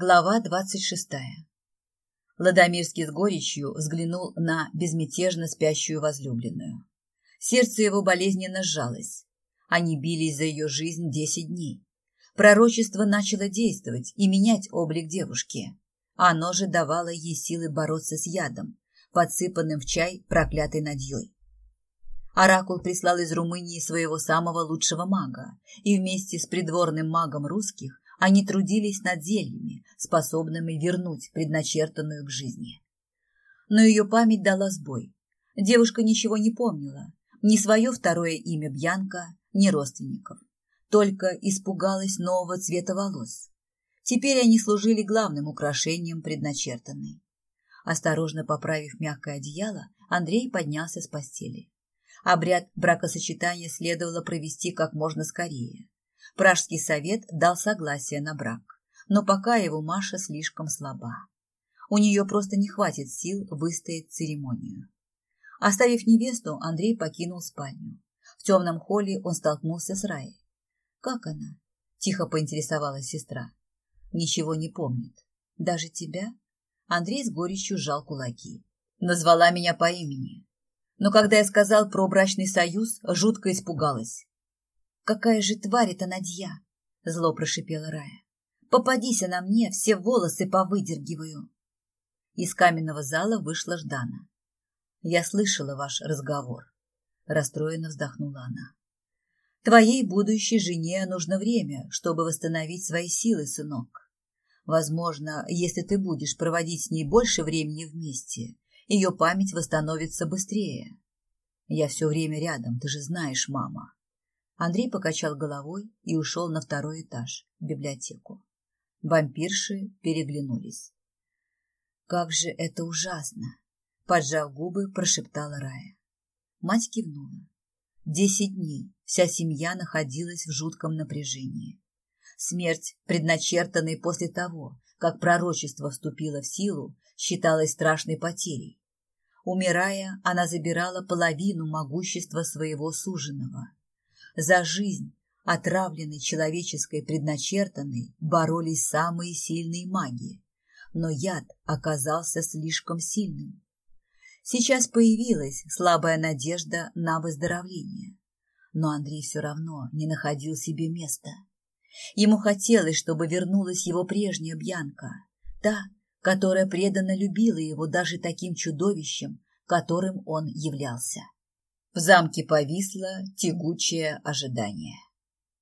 Глава двадцать шестая. Ладомирский с горечью взглянул на безмятежно спящую возлюбленную. Сердце его болезненно сжалось. Они бились за ее жизнь десять дней. Пророчество начало действовать и менять облик девушки. Оно же давало ей силы бороться с ядом, подсыпанным в чай проклятой надьей. Оракул прислал из Румынии своего самого лучшего мага, и вместе с придворным магом русских они трудились над зельями, способными вернуть предначертанную к жизни. Но ее память дала сбой. Девушка ничего не помнила, ни свое второе имя Бьянка, ни родственников. Только испугалась нового цвета волос. Теперь они служили главным украшением предначертанной. Осторожно поправив мягкое одеяло, Андрей поднялся с постели. Обряд бракосочетания следовало провести как можно скорее. Пражский совет дал согласие на брак, но пока его Маша слишком слаба. У нее просто не хватит сил выстоять церемонию. Оставив невесту, Андрей покинул спальню. В темном холле он столкнулся с Раей. «Как она?» – тихо поинтересовалась сестра. «Ничего не помнит. Даже тебя?» Андрей с горечью сжал кулаки. Назвала меня по имени. Но когда я сказал про брачный союз, жутко испугалась. «Какая же тварь эта Надья!» — зло прошипела Рая. «Попадись она мне, все волосы повыдергиваю!» Из каменного зала вышла Ждана. «Я слышала ваш разговор», — расстроенно вздохнула она. «Твоей будущей жене нужно время, чтобы восстановить свои силы, сынок. Возможно, если ты будешь проводить с ней больше времени вместе, ее память восстановится быстрее. Я все время рядом, ты же знаешь, мама. Андрей покачал головой и ушел на второй этаж, в библиотеку. Вампирши переглянулись. «Как же это ужасно!» — поджав губы, прошептала Рая. Мать кивнула. Десять дней вся семья находилась в жутком напряжении. Смерть, предначертанная после того, как пророчество вступило в силу, считалась страшной потерей. Умирая, она забирала половину могущества своего суженого. За жизнь, отравленной человеческой предначертанной, боролись самые сильные маги, но яд оказался слишком сильным. Сейчас появилась слабая надежда на выздоровление, но Андрей все равно не находил себе места. Ему хотелось, чтобы вернулась его прежняя Бьянка, та, которая преданно любила его даже таким чудовищем, которым он являлся. В замке повисло тягучее ожидание.